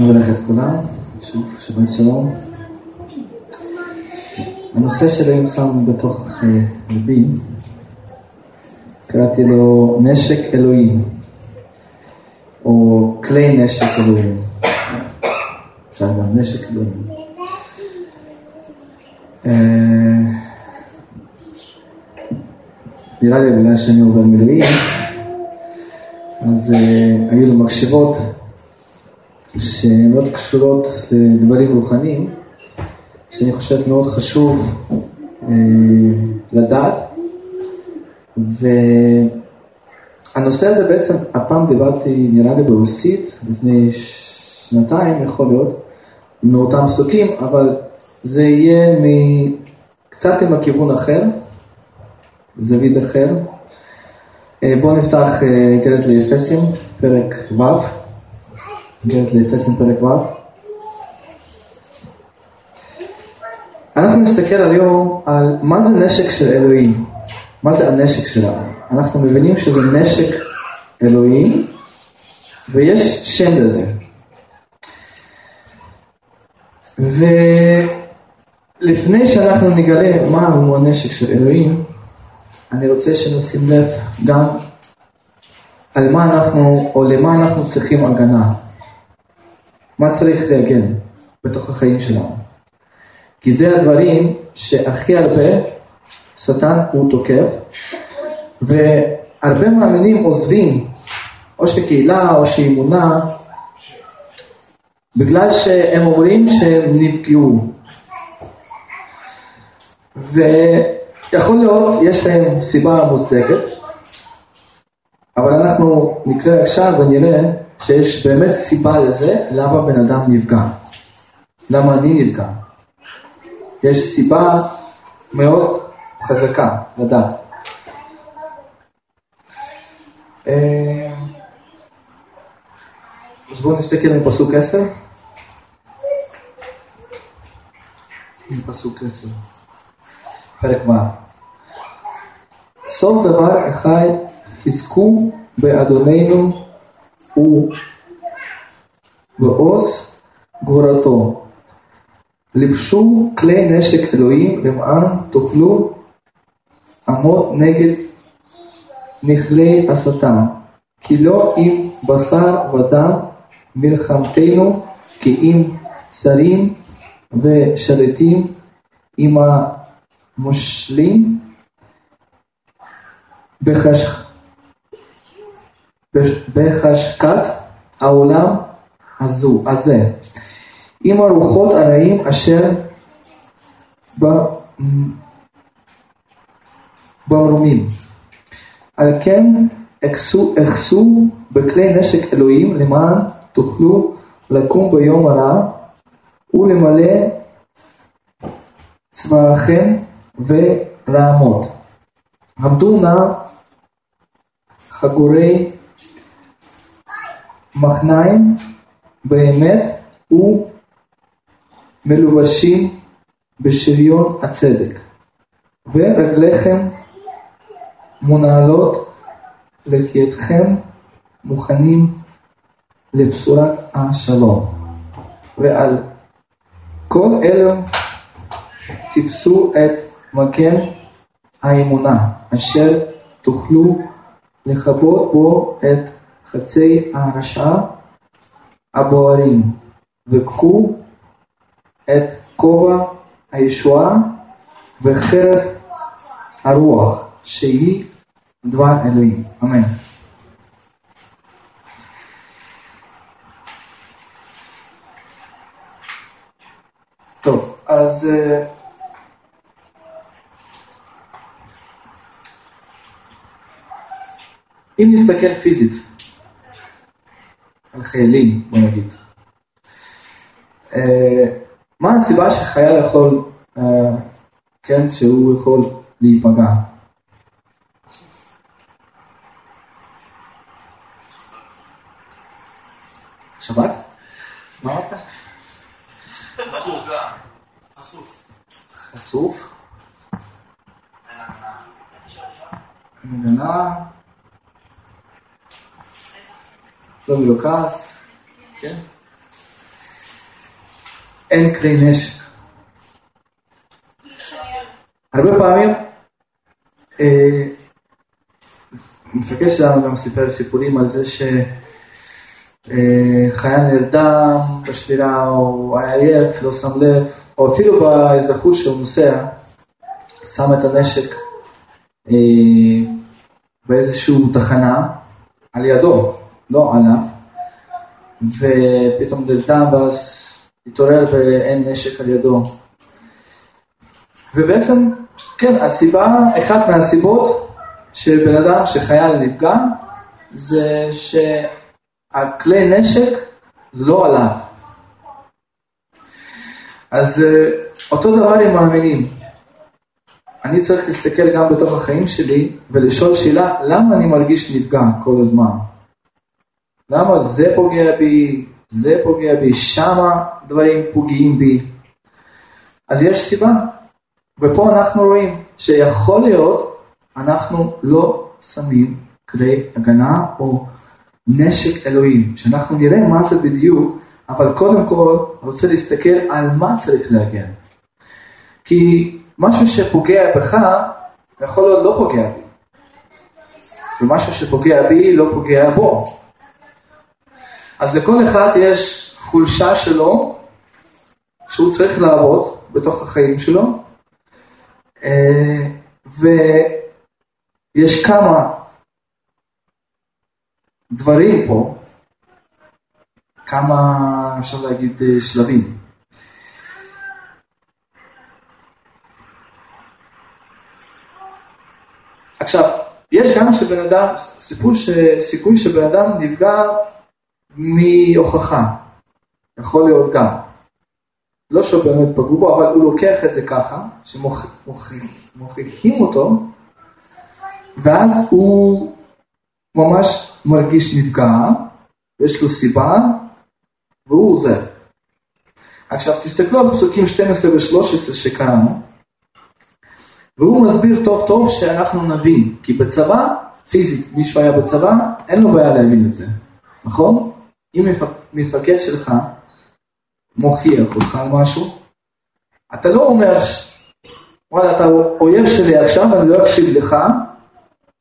מברך את כולם, שוב, שבת שלום. הנושא של היום שם בתוך אה, ליבי, קראתי לו נשק אלוהים, או כלי נשק אלוהים. אפשר גם נשק אלוהים. אה, נראה לי בגלל שאני עובר מילואים, אז uh, היו לו מחשבות שמאוד קשורות לדברים רוחניים, שאני חושב מאוד חשוב uh, לדעת. והנושא הזה בעצם, הפעם דיברתי נראה לי ברוסית, לפני שנתיים יכול להיות, מאותם פסוקים, אבל זה יהיה קצת עם הכיוון אחר, זווית אחר. אה, בואו נפתח קראת אה, לאפסים, פרק ו', קראת לאפסים פרק ו'. אנחנו נסתכל היום על מה זה נשק של אלוהים, מה זה הנשק שלנו. אנחנו מבינים שזה נשק אלוהים ויש שם לזה. ולפני שאנחנו נגלה מהו הנשק של אלוהים, אני רוצה שנשים לב גם על מה אנחנו, או למה אנחנו צריכים הגנה. מה צריך להגן בתוך החיים שלנו. כי זה הדברים שהכי הרבה שטן הוא תוקף, והרבה מאמינים עוזבים, או שקהילה או שאמונה, בגלל שהם אומרים שהם נפגעו. ו... יכול להיות, יש להם סיבה מוצדקת, אבל אנחנו נקרא עכשיו ונראה שיש באמת סיבה לזה, למה בן אדם נפגע. למה אני נפגע. יש סיבה מאוד חזקה לדעת. אה, אז בואו נסתכל מפסוק 10. מפסוק 10. פרק ו'. סוף דבר אחד חזקו באדוננו ובעוז גבורתו. לבשו כלי נשק אלוהים למען תוכלו עמוד נגד נכלי השטן. כי לא עם בשר ודם מלחמתנו כי עם שרים ושרתים עם מושלים בחש... בחשקת העולם הזו, הזה, עם הרוחות הרעים אשר במרומים. על כן אחסו בכלי נשק אלוהים למען תוכלו לקום ביום הרע ולמלא צבאכם ולעמוד. עמדו נא חגורי מחניים באמת ומלובשים בשריון הצדק, ורגליכם מונעלות לחייתכם מוכנים לבשורת השלום. ועל כל אלו תפסו את מגן האמונה, אשר תוכלו לכבות בו את חצי הרשע הבוערים, וקחו את כובע הישועה וחרב הרוח, שהיא דבר אלוהים. אמן. טוב, אז אה, אם נסתכל פיזית על חיילים, בוא נגיד, אה, מה הסיבה שחייל יכול, אה, כן, שהוא יכול להיפגע? שבת? מה אמרת? חשוף. חשוף? הגנה. לא מלוקס, כן? אין כלי נשק. הרבה פעמים אה, המפקד שלנו גם סיפר סיפורים על זה שחייל נרדם בשבירה או היה עייף, לא שם לב, או אפילו באזרחות שהוא נוסע, שם את הנשק אה, באיזושהי תחנה על ידו, לא עליו, ופתאום נרדם ואז התעורר ואין נשק על ידו. ובעצם, כן, הסיבה, אחת מהסיבות שבן אדם, שחייל נפגע, זה שהכלי נשק זה לא עליו. אז אה, אותו דבר עם מאמינים. אני צריך להסתכל גם בתוך החיים שלי ולשאול שאלה, למה אני מרגיש נפגע כל הזמן? למה זה פוגע בי, זה פוגע בי, שמה דברים פוגעים בי? אז יש סיבה. ופה אנחנו רואים שיכול להיות אנחנו לא שמים כלי הגנה או נשק אלוהים, שאנחנו נראה מה זה בדיוק, אבל קודם כל רוצה להסתכל על מה צריך להגן. כי משהו שפוגע בך, יכול להיות לא פוגע בי. ומשהו שפוגע בי לא פוגע בו. אז לכל אחד יש חולשה שלו, שהוא צריך לעבוד בתוך החיים שלו, אה, ויש כמה דברים פה, כמה, אפשר להגיד, אה, שלבים. עכשיו, יש גם שבן אדם, סיפור ש... סיכוי שבן אדם נפגע מהוכחה, יכול להיות גם. לא שבאמת פגעו בו, אבל הוא לוקח את זה ככה, שמוכיחים אותו, ואז הוא ממש מרגיש נפגע, יש לו סיבה, והוא עוזב. עכשיו תסתכלו על פסוקים 12 ו-13 שקראנו, והוא מסביר טוב טוב שאנחנו נבין, כי בצבא, פיזית, מישהו היה בצבא, אין לו בעיה להבין את זה, נכון? אם מפקד שלך מוכיח אותך על משהו, אתה לא אומר, וואלה, אתה אויב שלי עכשיו, אני לא אקשיב לך,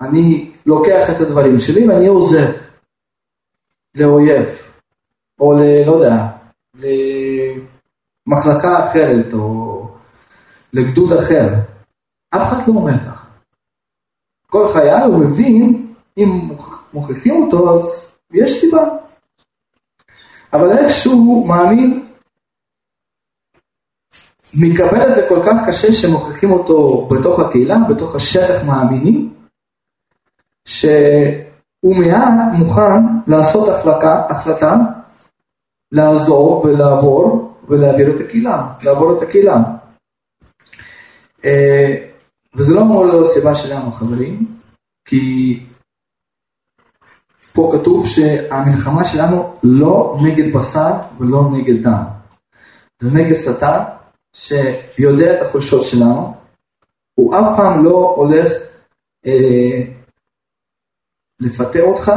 אני לוקח את הדברים שלי ואני עוזב לאויב, או ל... לא יודע, למחלקה אחרת, או לגדוד אחר. אף אחד לא אומר ככה. כל חייל הוא מבין, אם מוכיחים אותו, אז יש סיבה. אבל איכשהו מאמין, מקבל את זה כל כך קשה שמוכיחים אותו בתוך הקהילה, בתוך השטח מאמינים, שהוא מיד מוכן לעשות החלטה, החלטה לעזור ולעבור ולהעביר את הקהילה, לעבור את הקהילה. אה, וזה לא אמור להיות סיבה שלנו חברים, כי פה כתוב שהמלחמה שלנו לא נגד בשר ולא נגד דם. זה נגד שטן שיודע את החולשות שלנו, הוא אף פעם לא הולך אה, לפטר אותך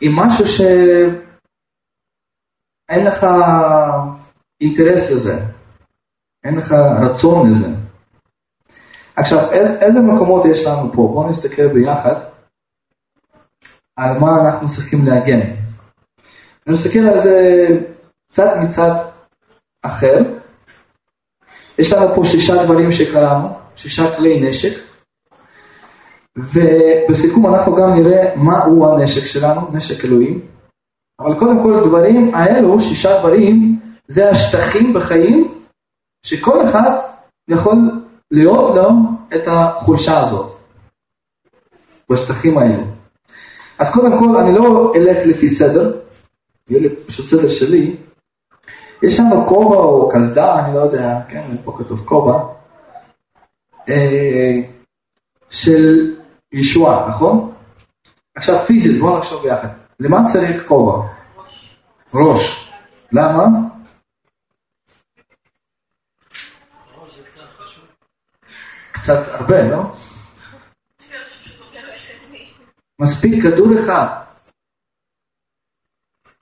עם משהו שאין לך אינטרס לזה. אין לך רצון לזה. עכשיו, איזה, איזה מקומות יש לנו פה? בואו נסתכל ביחד על מה אנחנו צריכים להגן. נסתכל על זה קצת מצד אחר. יש לנו פה שישה דברים שקראנו, שישה כלי נשק, ובסיכום אנחנו גם נראה מהו הנשק שלנו, נשק אלוהים. אבל קודם כל דברים האלו, שישה דברים, זה השטחים בחיים שכל אחד יכול לראות לו את החולשה הזאת בשטחים האלה. אז קודם כל, אני לא אלך לפי סדר, יהיה לי פשוט סדר שלי. יש לנו כובע או קסדה, אני לא יודע, כן, פה כתוב כובע, אה, של ישועה, נכון? עכשיו פיזית, בואו נחשוב ביחד. למה צריך כובע? ראש. ראש. למה? קצת הרבה, לא? מספיק כדור אחד.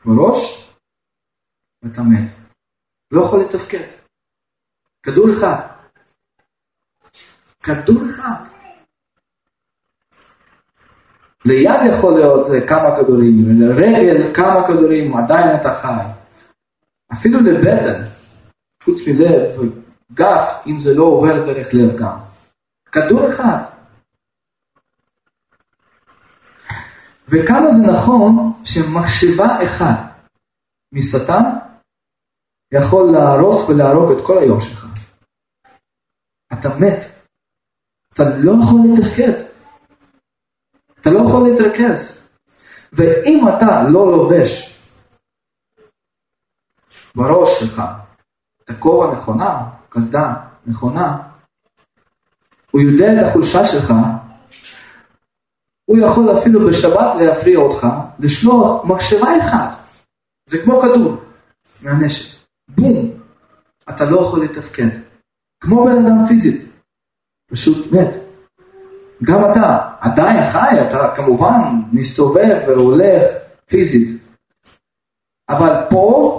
בראש? ואתה מת. לא יכול לתפקד. כדור אחד. כדור אחד. ליד יכול להיות זה כמה כדורים, לרגל כמה כדורים, עדיין אתה חי. אפילו לבטן, חוץ מלב, גף, אם זה לא עובר דרך לב גם. כדור אחד. וכמה זה נכון שמחשבה אחת משטן יכול להרוס ולהרוג את כל היום שלך. אתה מת. אתה לא יכול לתפקד. אתה לא יכול להתרכז. ואם אתה לא לובש בראש שלך את הכובע נכונה, קסדה נכונה, הוא יודע את החולשה שלך, הוא יכול אפילו בשבת להפריע אותך, לשלוח מחשבה אחת, זה כמו כדור מהנשק, בום, אתה לא יכול לתפקד, כמו בן אדם פיזית, פשוט מת. גם אתה עדיין חי, אתה כמובן מסתובב והולך פיזית, אבל פה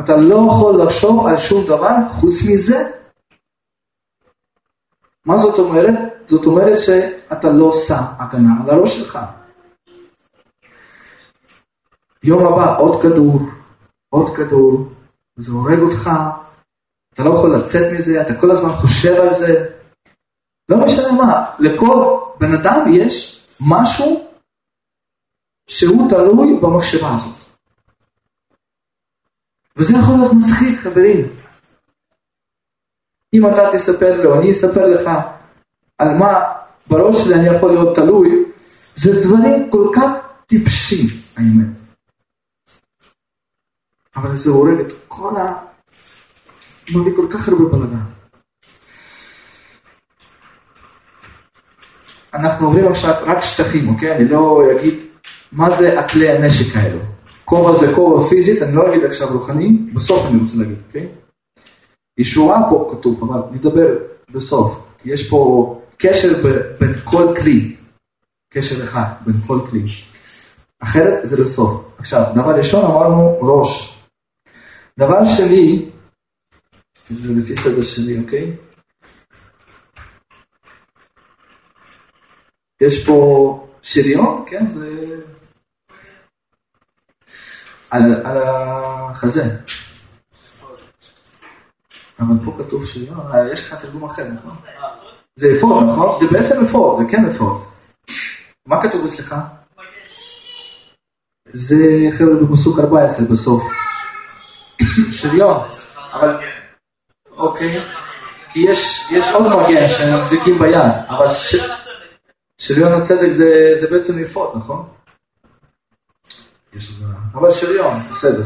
אתה לא יכול לחשוב על שום דבר חוץ מזה. מה זאת אומרת? זאת אומרת שאתה לא שם הגנה על הראש שלך. יום הבא עוד כדור, עוד כדור, זה הורג אותך, אתה לא יכול לצאת מזה, אתה כל הזמן חושב על זה. לא משנה מה, לכל בן אדם יש משהו שהוא תלוי במחשבה הזאת. וזה יכול להיות מצחיק, חברים. אם אתה תספר לו, אני אספר לך על מה בראש שלי אני יכול להיות תלוי, זה דברים כל כך טיפשים, האמת. אבל זה הורג את כל ה... מביא כל כך הרבה בלגן. אנחנו עוברים עכשיו רק שטחים, אוקיי? אני לא אגיד מה זה הכלי הנשק האלו. כובע זה כובע פיזית, אני לא אגיד עכשיו רוחני, בסוף אני רוצה להגיד, אוקיי? ישועה פה כתוב, אבל נדבר בסוף, יש פה קשר בין כל כלי, קשר אחד בין כל כלי. אחרת זה בסוף. עכשיו, דבר ראשון אמרנו ראש. דבר שני, זה לפי סדר שלי, אוקיי? יש פה שריון, כן? זה על, על החזה. אבל פה כתוב שריון, אה, יש לך תרגום אחר, נכון? זה אפוד, נכון? זה בעצם אפוד, זה כן אפוד. מה כתוב אצלך? זה חבר'ה בפסוק 14 בסוף. שריון, אבל... אוקיי. כי יש, יש עוד מגן שהם מחזיקים ביד, אבל ש... שריון הצדק זה, זה בעצם אפוד, נכון? אבל שריון, בסדר.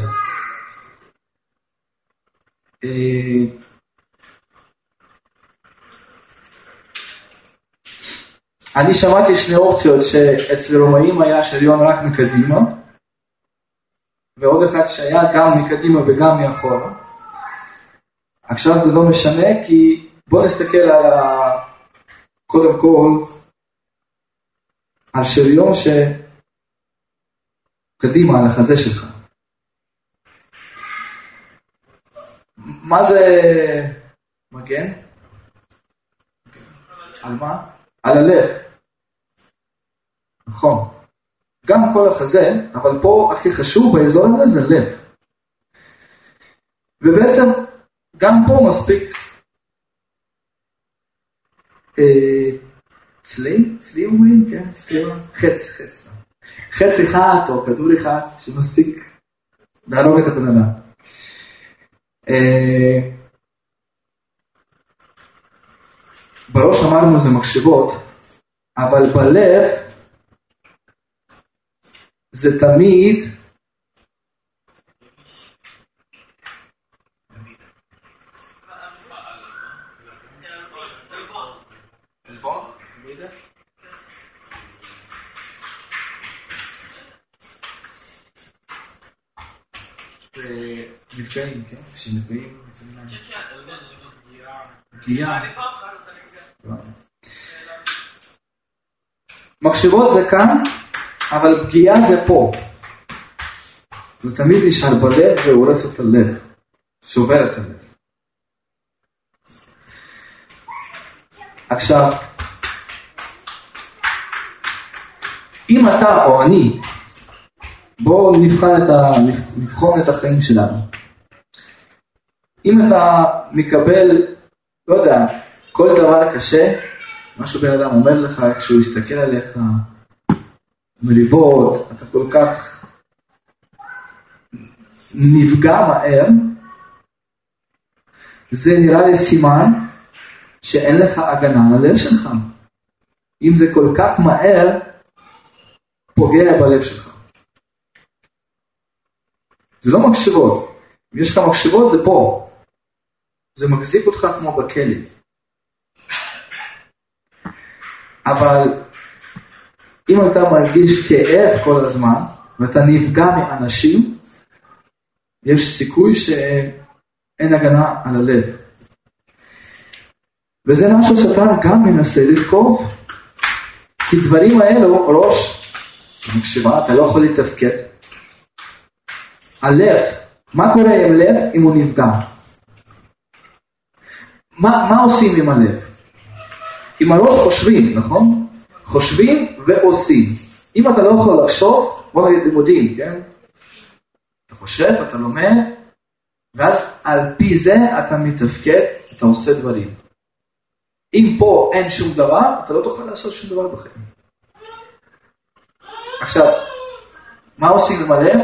אני שמעתי שני אופציות שאצל רומאים היה שריון רק מקדימה, ועוד אחד שהיה גם מקדימה וגם מאחורה. עכשיו זה לא משנה כי בוא נסתכל על ה... קודם כל על שריון שקדימה, על החזה שלך. מה זה מגן? על מה? על הלב. נכון. גם כל החזה, אבל פה הכי חשוב באזור הזה זה לב. ובעצם גם פה מספיק אה, צלי, צלי אומרים, כן, צלי, חץ, חץ. חץ אחד או כדור אחד שמספיק להרוג את הבן אדם. אה, בראש אמרנו זה מחשבות, אבל בלב זה תמיד נפגעים, כן? כשנפגעים, פגיעה. מחשבות זה כאן, אבל פגיעה זה פה. זה תמיד נשאר בלב והורס את הלב, שובר את הלב. עכשיו, אם אתה או אני, בואו את, ה, נבחון את החיים שלנו. אם אתה מקבל, לא יודע, כל דבר קשה, מה שבן אדם אומר לך, איך שהוא יסתכל עליך, מריבות, אתה כל כך נפגע מהר, זה נראה לי סימן שאין לך הגנה על הלב שלך. אם זה כל כך מהר, פוגע בלב שלך. זה לא מחשבות. אם יש לך מחשבות זה פה. זה מחזיק אותך כמו בכלא. אבל אם אתה מרגיש כאב כל הזמן, ואתה נפגע מאנשים, יש סיכוי שאין הגנה על הלב. וזה משהו שאתה גם מנסה לתקוף. כי דברים האלו, ראש, מקשיבה, אתה לא יכול לתפקד. הלב, מה קורה עם לב אם הוא נפגע? מה, מה עושים עם הלב? עם הראש חושבים, נכון? חושבים ועושים. אם אתה לא יכול לחשוב, בוא נגיד לימודים, כן? אתה חושב, אתה לומד, ואז על פי זה אתה מתפקד, אתה עושה דברים. אם פה אין שום דבר, אתה לא תוכל לעשות שום דבר בחיים. עכשיו, מה עושים עם הלב?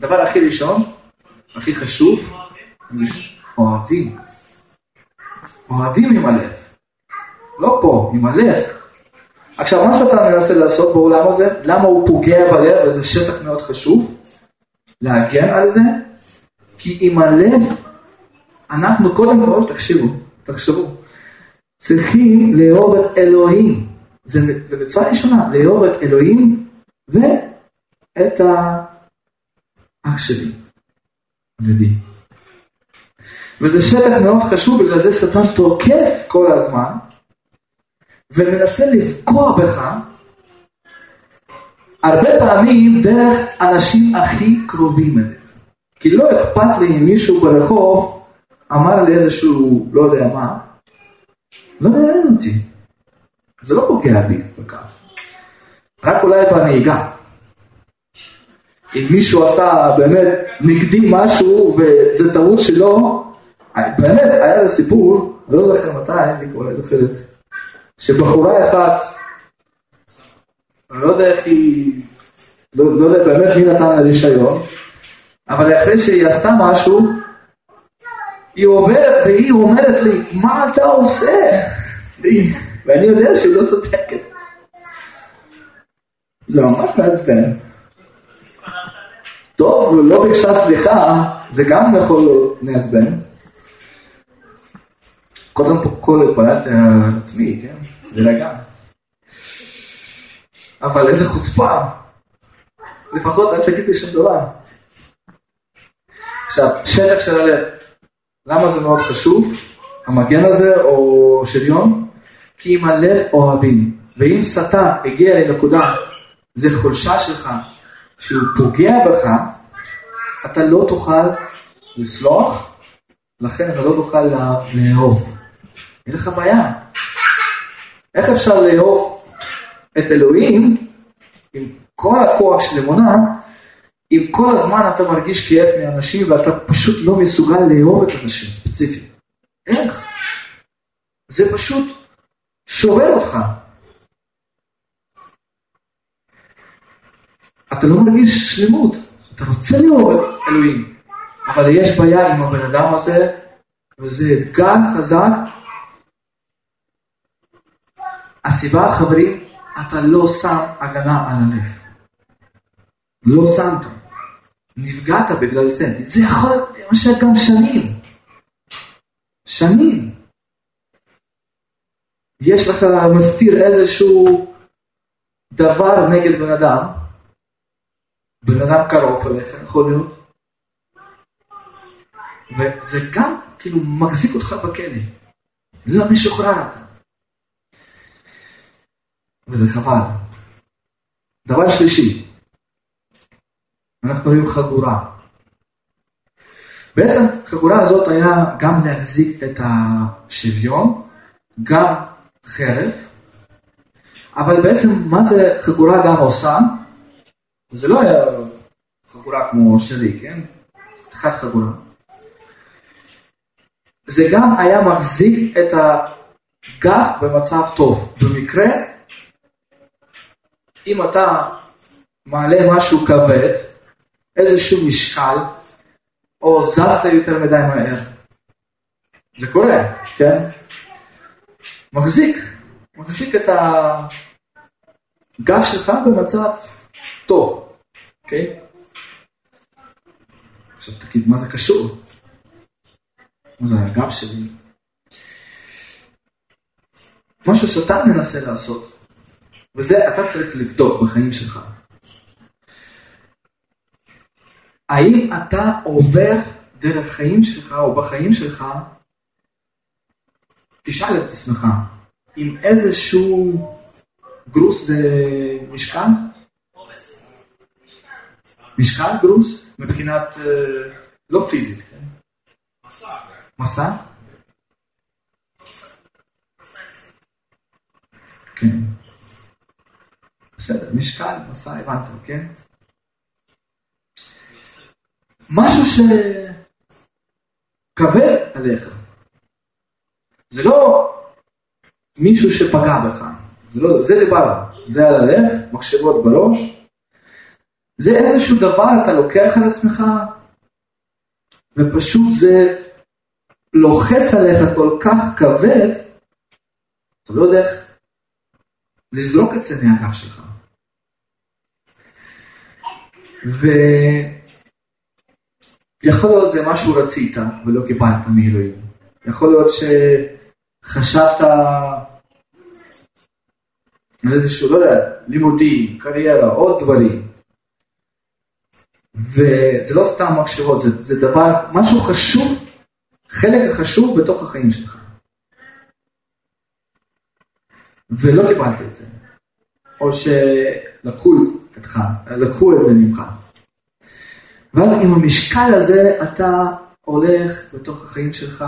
דבר הכי ראשון, הכי חשוב, אוהבים. אוהבים עם הלב. לא פה, עם הלב. עכשיו, מה שאתה מנסה לעשות בעולם הזה? למה הוא פוגע בלב, וזה שטח מאוד חשוב? להגן על זה? כי עם הלב, אנחנו קודם כל, תקשיבו, תחשבו, צריכים לאהוב את אלוהים. זה, זה מצווה ראשונה, לאהוב את אלוהים ואת האח שלי, ידידי. וזה שטח מאוד חשוב, בגלל זה שטן תוקף כל הזמן, ומנסה לפגוע בך, הרבה פעמים דרך אנשים הכי קרובים אליך. כי לא אכפת לי אם מישהו ברחוב אמר לי איזשהו, לא יודע מה, לא מעניין אותי. זה לא פוגע בי כל כך. רק אולי בנהיגה. אם מישהו עשה באמת נגדי משהו וזה טעות שלו, באמת, היה סיפור, לא זוכר מתי, אני כבר זוכרת, שבחורה אחת, אני לא יודע איך היא, לא, לא יודע באמת מי נתן לה רישיון, אבל אחרי שהיא עשתה משהו, היא עוברת והיא אומרת לי, מה אתה עושה? ואני יודע שהיא לא צודקת. זה ממש מעצבן. טוב, לא ביקשה סליחה, זה גם יכול לעצבן. קודם כל התפללתי על עצמי, כן? להירגע. אבל איזה חוצפה. לפחות אל תגיד לי שום דבר. עכשיו, שטח של הלב. למה זה מאוד חשוב? המגן הזה או שריון? כי עם הלב אוהבים. ואם שטן הגיע לנקודה, זה חולשה שלך, שהוא פוגע בך, אתה לא תוכל לסלוח, לכן אתה לא תוכל לאהוב. אין לך בעיה. איך אפשר לאהוב את אלוהים עם כל הכוח של אמונה, אם כל הזמן אתה מרגיש כאב מאנשים ואתה פשוט לא מסוגל לאהוב את אנשים ספציפיים? איך? זה פשוט שובר אותך. אתה לא מרגיש שלמות, אתה רוצה לאהוב את אלוהים, אבל יש בעיה עם הבן אדם הזה, וזה אתגר חזק. הסיבה, חברים, אתה לא שם הגנה על הלב. לא שמת. נפגעת בגלל זה. זה יכול להימשך גם שנים. שנים. יש לך מסתיר איזשהו דבר נגד בן אדם, בן אדם קרוב אליך, יכול להיות, וזה גם כאילו מחזיק אותך בכלא, לא משוחרר אתה. וזה חבל. דבר שלישי, אנחנו רואים חגורה. בעצם החגורה הזאת היה גם להחזיק את השוויון, גם חרב, אבל בעצם מה זה חגורה גם עושה? זה לא היה חגורה כמו שלי, כן? חתיכת חגורה. זה גם היה מחזיק את הגב במצב טוב. במקרה, אם אתה מעלה משהו כבד, איזשהו משקל, או זזת יותר מדי מהר. זה קורה, כן? מחזיק, מחזיק את הגב שלך במצב טוב, אוקיי? עכשיו תגיד, מה זה קשור? מה זה הגב שלי? מה ששטן מנסה לעשות, וזה אתה צריך לבדוק בחיים שלך. האם אתה עובר דרך חיים שלך או בחיים שלך, תשאל את עצמך, עם איזשהו גרוס זה משקל? משקל גרוס? מבחינת, אה, לא פיזית, כן? מסע. כן. בסדר, משקל, מסע, הבנתם, כן? משהו שכבד עליך. זה לא מישהו שפגע בך, זה, לא, זה לבעלה, זה על הלב, מחשבות בראש. זה איזשהו דבר אתה לוקח על עצמך, ופשוט זה לוחץ עליך כל כך כבד, אתה לא יודע איך לזרוק את זה מהגב שלך. ו... יכול להיות זה מה שהוא רצית ולא קיבלת מאלוהים. יכול להיות שחשבת על איזשהו, לא יודע, לימודים, קריירה, עוד דברים. וזה לא סתם מחשבות, זה, זה דבר, משהו חשוב, חלק חשוב בתוך החיים שלך. ולא קיבלת את זה. או שלקחו את זה ממך. ואז עם המשקל הזה אתה הולך בתוך החיים שלך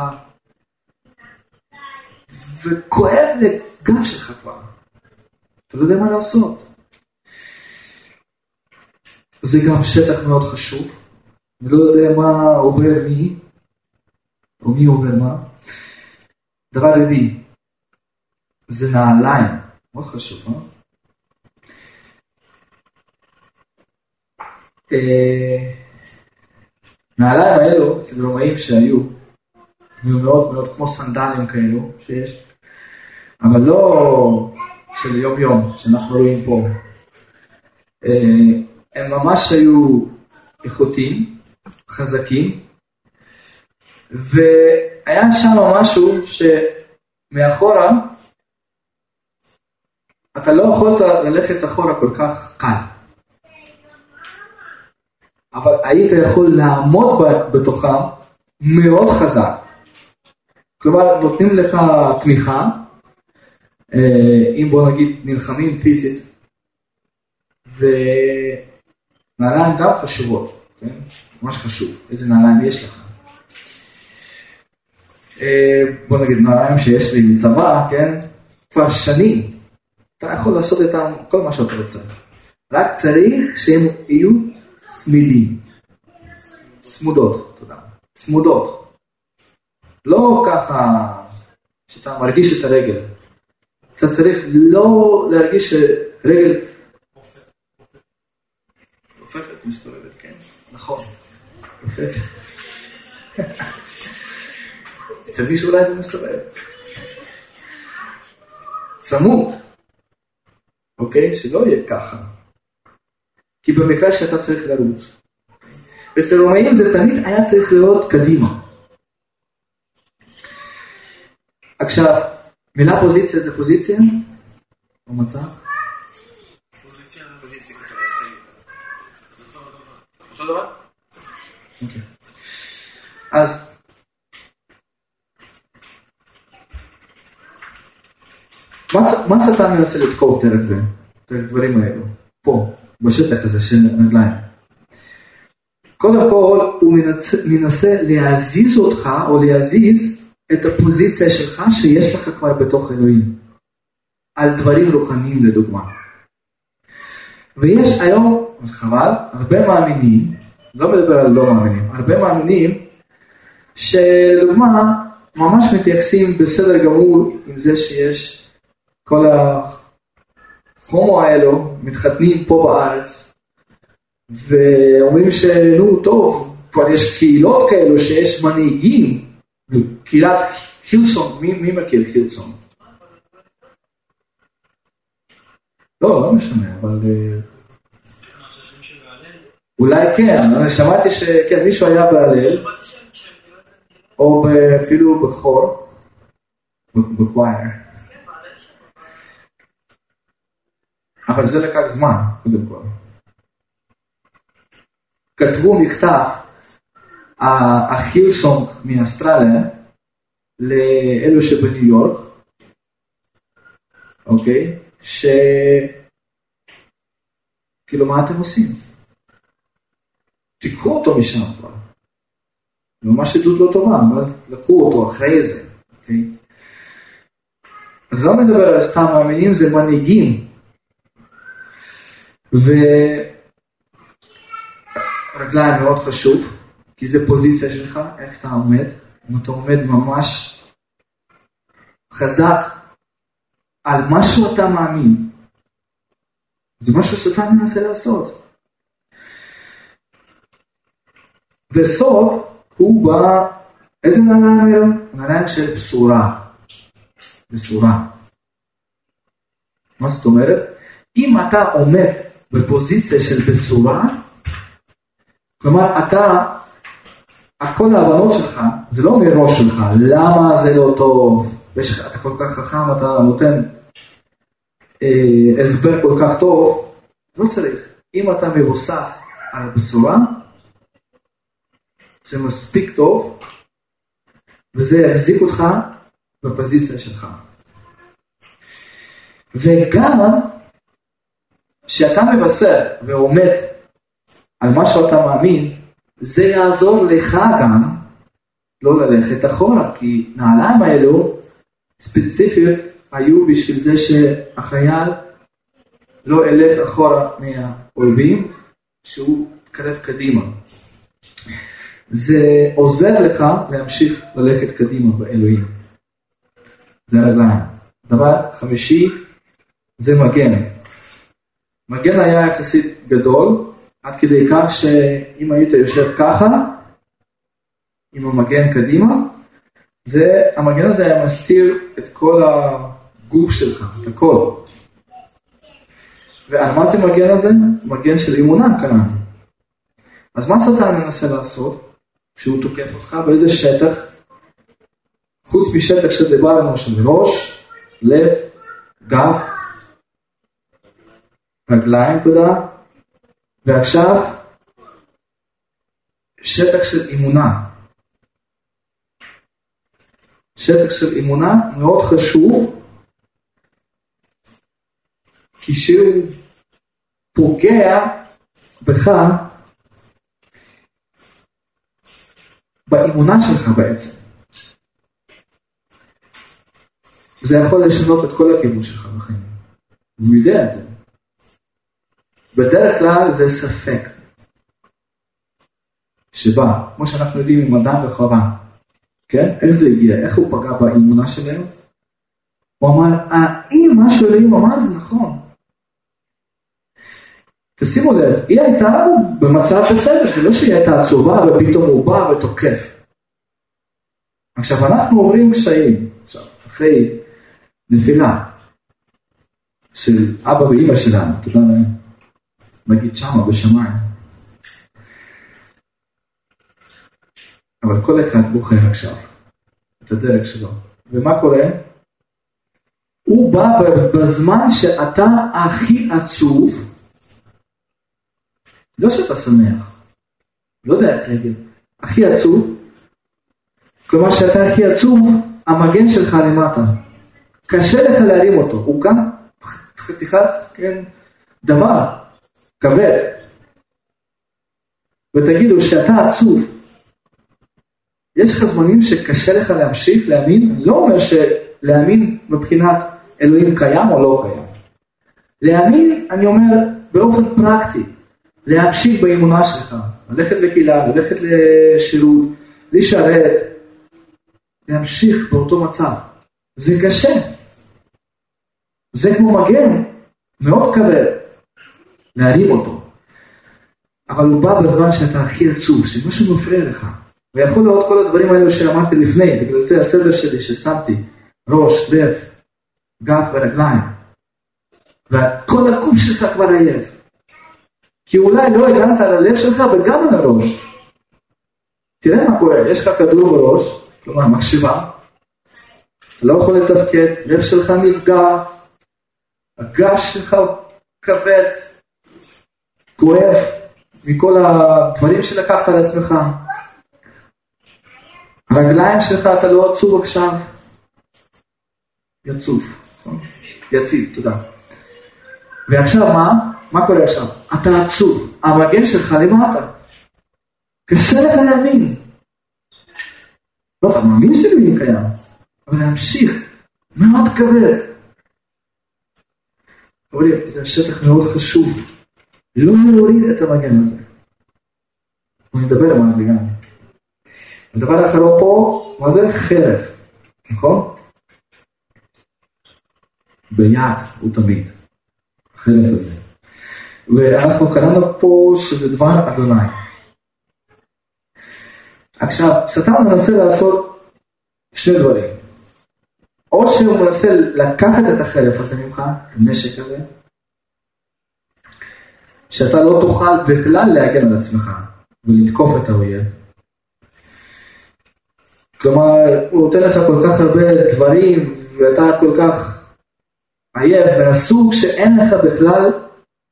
וכואב לגב שלך כבר. אתה לא יודע מה לעשות. זה גם שטח מאוד חשוב, ולא יודע מה עובר מי, או מי עובר מה. דבר רביעי, זה נעליים, מאוד חשוב, אה? אה נעליים האלו, אצל רומאים שהיו, היו מאוד מאוד כמו סנדלים כאלו שיש, אבל לא של יום יום, שאנחנו רואים פה. אה, הם ממש היו איכותיים, חזקים, והיה שם משהו שמאחורה, אתה לא יכולת ללכת אחורה כל כך קל. אבל היית יכול לעמוד בתוכם מאוד חזק. כלומר, נותנים לך תמיכה, אה, אם בוא נגיד נלחמים פיזית, ונעליים גם חשובות, כן? ממש חשוב, איזה נעליים יש לך. אה, בוא נגיד נעליים שיש לי מצבא, כן? כבר שנים, אתה יכול לעשות איתם כל מה שאתה רוצה. רק צריך שהם יהיו צמידים. צמודות, תודה. צמודות. לא ככה שאתה מרגיש את הרגל. אתה צריך לא להרגיש שרגל... רופפת מסתובבת, כן, נכון. רופפת. אצל מישהו אולי זה מסתובב. צמוד, אוקיי? שלא יהיה ככה. כי במקרה שאתה צריך לרוץ. אצל רומאים זה תמיד היה צריך להיות קדימה. עכשיו, מילה פוזיציה זה פוזיציה? או מצב? אותו דבר? אוקיי. אז מה שטן מנסה לתקוף דרך זה, דרך הדברים האלו, פה. בשטח הזה של נדל"ן. קודם כל הוא מנסה, מנסה להזיז אותך או להזיז את הפוזיציה שלך שיש לך כבר בתוך אלוהים. על דברים רוחניים לדוגמה. ויש היום, חבל, הרבה מאמינים, לא מדבר על לא מאמינים, הרבה מאמינים שלדוגמה ממש מתייחסים בסדר גמור עם זה שיש כל החומו האלו מתחתנים פה בארץ ואומרים שנו טוב, כבר יש קהילות כאלו שיש מנהיגים, קהילת חילסון, מי, מי מכיר חילסון? לא, לא משנה, אבל... אה, אולי כן, אני שמעתי שכן, מישהו היה בהלל, או אפילו בחור, בקווייר. אבל זה לקח זמן, קודם כל. כתבו מכתב, החילסונג מאסטרליה, לאלו שבניו יורק, אוקיי? ש... כאילו, מה אתם עושים? תיקחו אותו משם כבר. ממש עדות לא טובה, ואז לקחו אותו אחרי זה, אוקיי? אז לא מדבר על סתם מאמינים, זה מנהיגים. ורגליים מאוד חשוב, כי זה פוזיציה שלך, איך אתה עומד. אם אתה עומד ממש חזק על משהו אתה מאמין. זה משהו שאתה מנסה לעשות. וסוד הוא בא, איזה נעליים היום? נעליים של בשורה. בשורה. מה זאת אומרת? אם אתה עומד בפוזיציה של בשורה, כלומר אתה, כל ההבנות שלך, זה לא מראש שלך, למה זה לא טוב, אתה כל כך חכם, אתה נותן אה, הסבר כל כך טוב, לא צריך. אם אתה מבוסס על הבשורה, זה מספיק טוב, וזה יחזיק אותך בפוזיציה שלך. וגם כשאתה מבשר ועומד על מה שאתה מאמין, זה יעזור לך גם לא ללכת אחורה, כי נעליים האלו ספציפיות היו בשביל זה שהחייל לא ילך אחורה מהאויבים, שהוא יתקרב קדימה. זה עוזר לך להמשיך ללכת קדימה באלוהים. זה הרגליים. דבר חמישי זה מגן. מגן היה יחסית גדול, עד כדי כך שאם היית יושב ככה, עם המגן קדימה, זה, המגן הזה היה מסתיר את כל הגוף שלך, את הכל. ועל מה זה מגן הזה? מגן של אמונה כאן. אז מה שטן מנסה לעשות? כשהוא תוקף אותך, באיזה שטח? חוץ משטח שדיברנו של ראש, לב, גב, רגליים, תודה, ועכשיו שטח של אמונה. שטח של אמונה מאוד חשוב, כי שהוא פוגע בך באמונה שלך בעצם. זה יכול לשנות את כל הכיוון שלך בחיים. הוא יודע את זה. בדרך כלל זה ספק שבא, כמו שאנחנו יודעים עם אדם וחווה, כן? איך זה הגיע? איך הוא פגע באמונה שלהם? הוא אמר, האם מה שאלוהים אמר זה נכון. תשימו לב, היא הייתה במצב בסדר, זה לא שהיא הייתה עצובה ופתאום הוא בא ותוקף. עכשיו אנחנו עוברים קשיים, עכשיו, אחרי נפילה של אבא ואימא שלנו, תודה להם, נגיד שמה בשמיים. אבל כל אחד בוחר עכשיו את הדרך שלו. ומה קורה? הוא בא בזמן שאתה הכי עצוב, לא שאתה שמח, לא יודע איך להגיד, הכי עצוב, כלומר שאתה הכי עצוב, המגן שלך למטה. קשה לך להרים אותו, הוא גם חתיכת, כן, דבר כבד. ותגידו שאתה עצוב, יש לך זמנים שקשה לך להמשיך להאמין? אני לא אומר שלהאמין מבחינת אלוהים קיים או לא קיים. להאמין, אני אומר, באופן פרקטי, להמשיך באמונה שלך, ללכת לקהילה, ללכת לשירות, לשרת, להמשיך באותו מצב. זה קשה. זה כמו מגן מאוד כבד, להרים אותו. אבל הוא בא בזמן שאתה הכי עצוב, שמשהו מפריע לך. ויכול להיות כל הדברים האלו שאמרתי לפני, בגלל זה הסדר שלי ששמתי, ראש, לב, גב ורגליים. וכל הגוף שלך כבר עייף. כי אולי לא הגנת על הלב שלך וגם על הראש. תראה מה קורה, יש לך כדור בראש, כלומר מחשבה, לא יכול לתפקד, לב שלך נפגע, הגב שלך כבד, כואב מכל הדברים שלקחת על עצמך. הרגליים שלך אתה לא עצוב עכשיו, יצוף, יציב, תודה. ועכשיו מה? מה קורה עכשיו? אתה עצוב, המגן שלך למטה. קשה לך להאמין. לא, אתה מאמין שאלוהים קיים, אבל להמשיך, מאוד כבד. חברים, זה שטח מאוד חשוב. לא להוריד את המגן הזה. אני מדבר על זה גם. הדבר האחרון פה, מה זה? חרב, נכון? ביד הוא תמיד, החרב הזה. ואנחנו קראנו פה שזה דבר אדוני. עכשיו, שטן מנסה לעשות שני דברים. או שהוא מנסה לקחת את החרב הזה ממך, את הנשק הזה, שאתה לא תוכל בכלל להגן על עצמך ולתקוף את האויב. כלומר, הוא נותן לך כל כך הרבה דברים, ואתה כל כך עייף, מהסוג שאין לך בכלל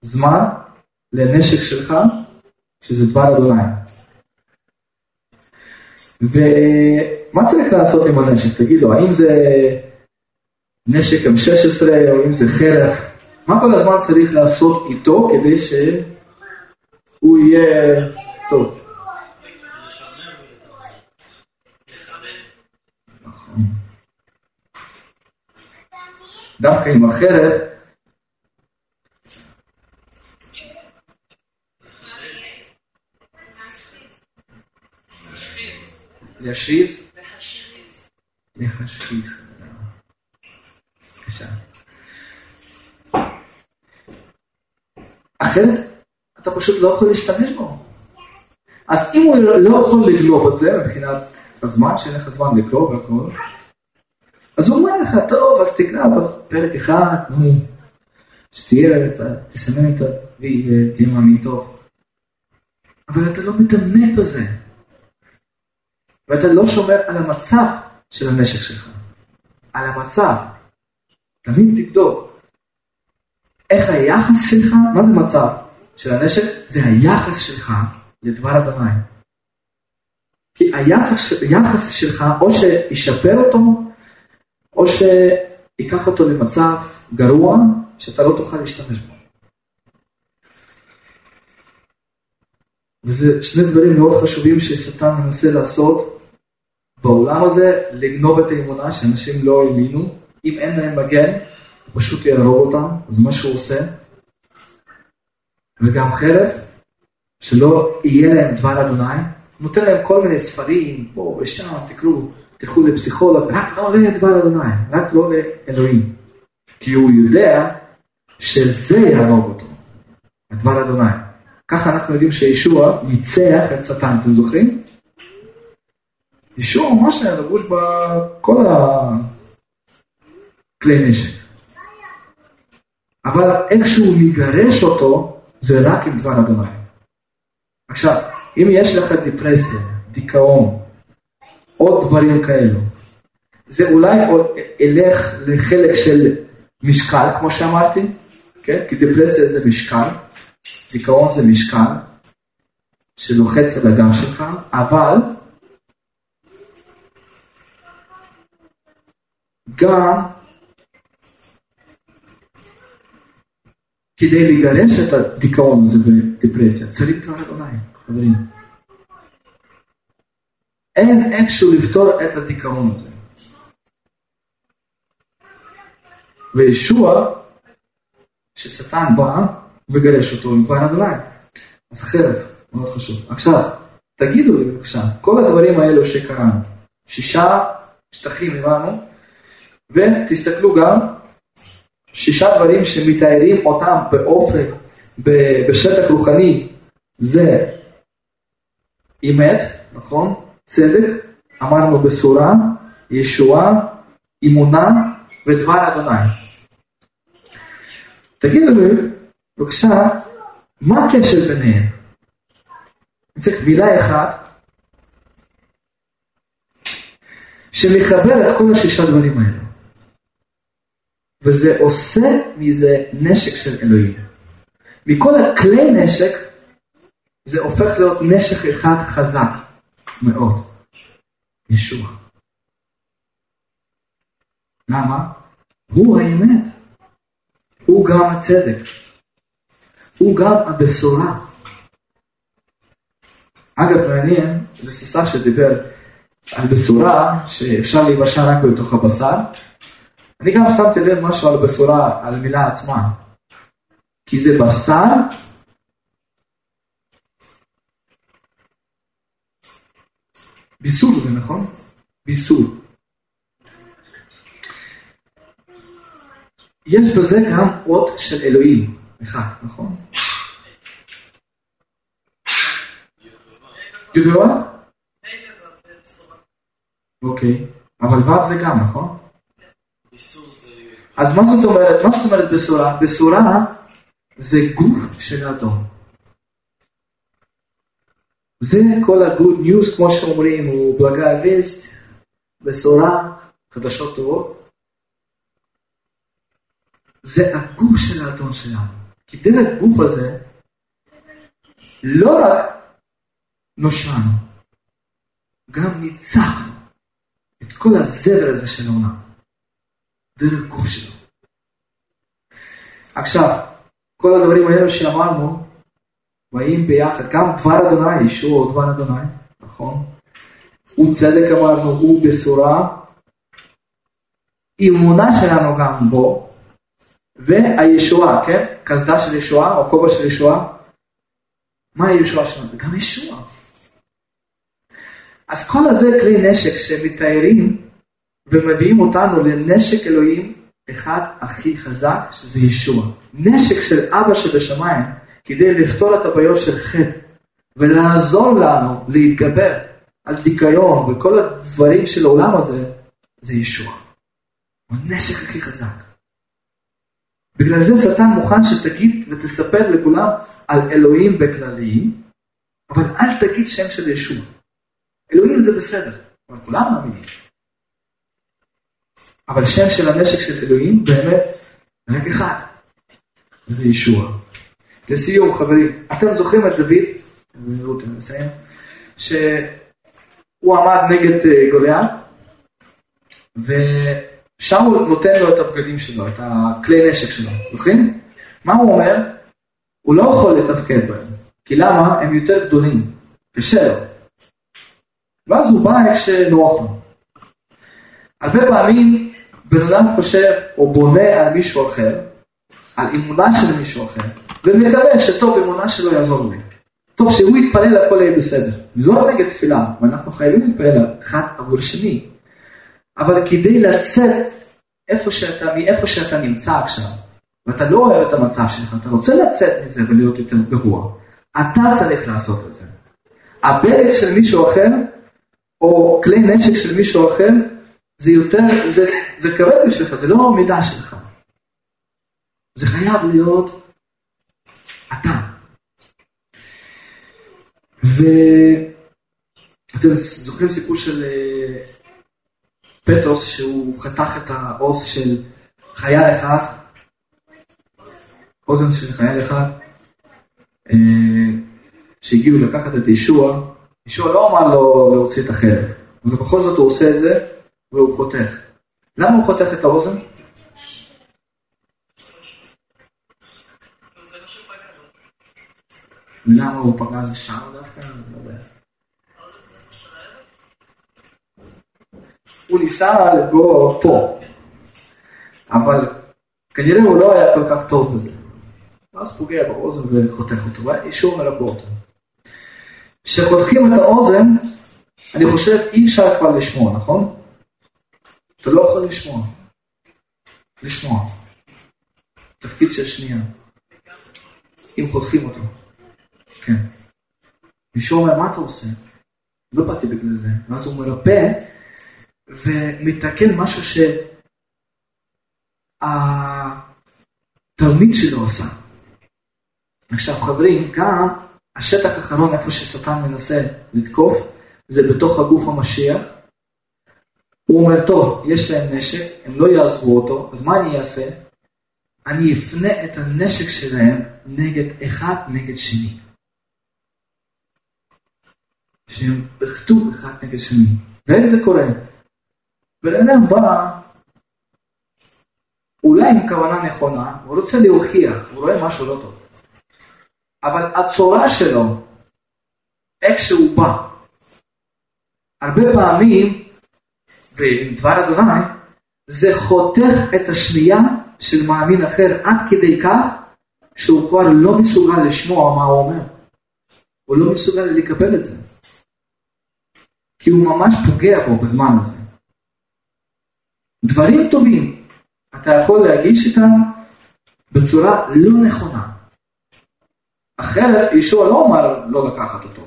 זמן לנשק שלך, שזה דבר אדוני. ומה צריך לעשות עם הנשק? תגידו, האם זה נשק M16 או אם זה חרב? מה כל הזמן צריך לעשות איתו כדי שהוא יהיה טוב? דווקא עם החרב להשריז? להשריז. בבקשה. אחרת אתה פשוט לא יכול להשתמש בו. אז אם הוא לא יכול לגלוב את זה מבחינת הזמן, שאין לך זמן לקרוא והכל, אז הוא אומר לך, טוב, אז תקרא אז פרק אחד, נו, שתהיה, תסמן את ה... ותהיה מאמין טוב. אבל אתה לא מתעמק בזה. ואתה לא שומר על המצב של הנשק שלך, על המצב. תמיד תבדוק איך היחס שלך, מה זה מצב של הנשק? זה היחס שלך לדבר אדוני. כי היחס, היחס שלך או שישפר אותו, או שיקח אותו למצב גרוע, שאתה לא תוכל להשתמש בו. וזה שני דברים מאוד חשובים ששטן מנסה לעשות בעולם הזה לגנוב את האמונה שאנשים לא האמינו, אם אין להם מגן, פשוט יהרוג אותם, זה מה שהוא עושה. וגם חרב, שלא יהיה להם דבר אדוני, נותן להם כל מיני ספרים, פה ושם, תקראו, תלכו לפסיכולוג, רק לא לדבר אדוני, רק לא לאלוהים. כי הוא יודע שזה יהרוג אותו, הדבר אדוני. ככה אנחנו יודעים שישוע ניצח את שטן, אתם זוכרים? ישוע ממש היה לבוש בכל הכלי נשק. אבל איכשהו מגרש אותו, זה רק עם דבר אדוני. עכשיו, אם יש לך דיפרסיה, דיכאון, עוד דברים כאלו, זה אולי ילך לחלק של משקל, כמו שאמרתי, כן? כי דיפרסיה זה משקל, דיכאון זה משקל, שלוחץ על הגב שלך, אבל גם כדי לגרש את הדיכאון הזה בדיפרסיה, צריך דבר אדוני. חברים. אין איכשהו לפתור את הדיכאון הזה. וישוע, ששטן בא וגרש אותו עם כבר אדוני. אז חרב, מאוד חשוב. עכשיו, תגידו לי בבקשה, כל הדברים האלו שקראנו, שישה שטחים הבנו, ותסתכלו גם, שישה דברים שמתארים אותם באופן, בשטח רוחני, זה אמת, נכון? צדק, אמרנו בשורה, ישועה, אמונה ודבר אדוני. תגידו לי, בבקשה, מה הקשר ביניהם? צריך מילה אחת שמחבר את כל השישה דברים האלה. וזה עושה מזה נשק של אלוהים. מכל הכלי נשק, זה הופך להיות נשק אחד חזק מאוד. ישוע. למה? הוא האמת. הוא גם הצדק. הוא גם הבשורה. אגב, מעניין, זו סיסה שדיבר על בשורה שאפשר להיוושע רק בתוך הבשר. אני גם שמתי לב משהו על בשורה, על מילה עצמה. כי זה בשר ביסור זה נכון? ביסור. יש בזה גם אות של אלוהים, אחד, נכון? ידוע? אוקיי, אבל ו' זה גם, נכון? אז מה זאת אומרת, מה זאת אומרת בשורה? בשורה זה גוף של האדום. זה כל ה-good news, כמו שאומרים, הוא בלגה וסט, בשורה, חדשות טובות. זה הגוף של האדון שלנו. כי דרך הגוף הזה, לא רק נושענו, גם ניצחנו את כל הזבל הזה של העונה. דרך גוף שלו. עכשיו, כל הדברים האלה שאמרנו, באים ביחד, גם דבר אדוני, הוא דבר אדוני, נכון? הוא צדק אמרנו, הוא בשורה, אמונה שלנו גם בו, והישועה, כן? קסדה של ישועה או כובע של ישועה. מה הישועה שלנו? גם ישועה. אז כל הזה כלי נשק שמתארים ומביאים אותנו לנשק אלוהים אחד הכי חזק, שזה ישוע. נשק של אבא שבשמיים, כדי לפתור את הבעיות של חטא, ולעזור לנו להתגבר על דיכאון וכל הדברים של העולם הזה, זה ישוע. הוא הנשק הכי חזק. בגלל זה שטן מוכן שתגיד ותספר לכולם על אלוהים בכללי, אבל אל תגיד שם של ישוע. אלוהים זה בסדר, אבל כולם מאמינים. אבל שם של הנשק של אלוהים באמת רק אחד, וזה ישוע. לסיום חברים, אתם זוכרים את דוד, במהירות אני מסיים, שהוא עמד נגד אה, גוליית, ושאול נותן לו את הבגדים שלו, את הכלי נשק שלו, זוכרים? מה הוא אומר? הוא לא יכול לתפקד בהם, כי למה? הם יותר גדולים, קשה לו. ואז הוא בא איך שנוח לו. הרבה פעמים בן אדם חושב או בונה על מישהו אחר, על אמונה של מישהו אחר, ומקווה שטוב, אמונה שלו יעזור לי. טוב, שהוא יתפלל הכל יהיה בסדר. לא נגד תפילה, ואנחנו חייבים להתפלל אחד עבור שני. אבל כדי לצאת איפה שאתה, מאיפה שאתה נמצא עכשיו, ואתה לא אוהב את המצב שלך, אתה רוצה לצאת מזה ולהיות יותר גרוע, אתה צריך לעשות את זה. הבלג של מישהו אחר, או כלי נשק של מישהו אחר, זה יותר, זה, זה כבד בשבילך, זה לא מידה שלך. זה חייב להיות אתה. ואתם זוכרים סיפור של אה, פטרוס שהוא חתך את העוז של חייל אחד, אוזן של חייל אחד, אה, שהגיעו לקחת את ישוע, ישוע לא אמר לו להוציא את החרב, אבל בכל זאת הוא עושה את זה והוא חותך. למה הוא חותך את האוזן? למה הוא פגע זה שם דווקא? לא. הוא ניסה לגור פה, אבל כנראה הוא לא היה כל כך טוב בזה. ואז פוגע באוזן וחותך אותו, ואישור מלווה אותו. כשחותכים את האוזן, אני חושב אי אפשר כבר לשמוע, נכון? אתה לא יכול לשמוע. לשמוע. תפקיד של שנייה. אם חותכים אותו. כן. מישהו אומר, מה אתה עושה? לא באתי בגלל זה. ואז הוא מרפא ומתקן משהו שהתלמיד שלו עשה. עכשיו חברים, גם השטח האחרון איפה ששטן מנסה לתקוף, זה בתוך הגוף המשיח. הוא אומר, טוב, יש להם נשק, הם לא יעזבו אותו, אז מה אני אעשה? אני אפנה את הנשק שלהם נגד אחד נגד שני. שהם יחטאו אחד נגד שני. ואיך זה קורה? בן אדם בא, אולי עם כוונה נכונה, הוא רוצה להוכיח, הוא רואה משהו לא טוב. אבל הצורה שלו, איך שהוא בא, הרבה פעמים, ועם דבר אדוני, זה חותך את השנייה של מאמין אחר עד כדי כך שהוא כבר לא מסוגל לשמוע מה הוא אומר. הוא לא מסוגל לקבל את זה. כי הוא ממש פוגע בו בזמן הזה. דברים טובים, אתה יכול להגיש איתם בצורה לא נכונה. אחרת ישוע לא אמר לא לקחת אותו,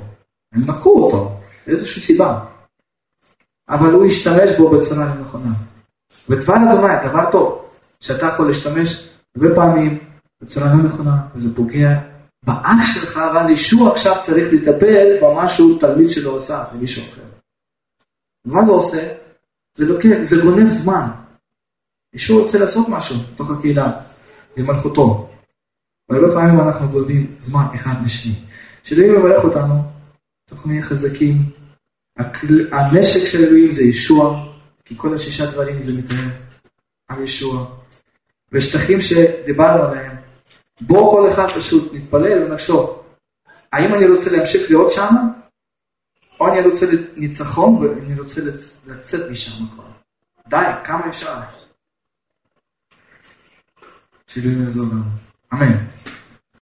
הם נקו אותו, איזושהי סיבה. אבל הוא השתמש בו בצורה לא נכונה. ודבר אדוני, דבר טוב, שאתה יכול להשתמש הרבה פעמים בצורה לא נכונה, וזה פוגע באח שלך, ואז ישוע עכשיו צריך לטפל במה שהוא תלמיד שלו עשה למישהו אחר. ומה זה עושה? זה לוקח, זה גונב זמן. ישוע רוצה לעשות משהו בתוך הקהילה, במלכותו. והרבה פעמים אנחנו גונבים זמן אחד לשני. שאלוהים מברך אותנו, נהיה חזקים. הנשק של אלוהים זה ישוע, כי כל השישה דברים זה מתאר על ישוע. ושטחים שדיברנו עליהם, בואו כל אחד פשוט נתפלל ונחשוב, האם אני רוצה להמשיך להיות שם, או אני רוצה ניצחון ואני רוצה לצאת משם כבר. די, כמה אפשר? שאלוהים יעזור לנו. אמן.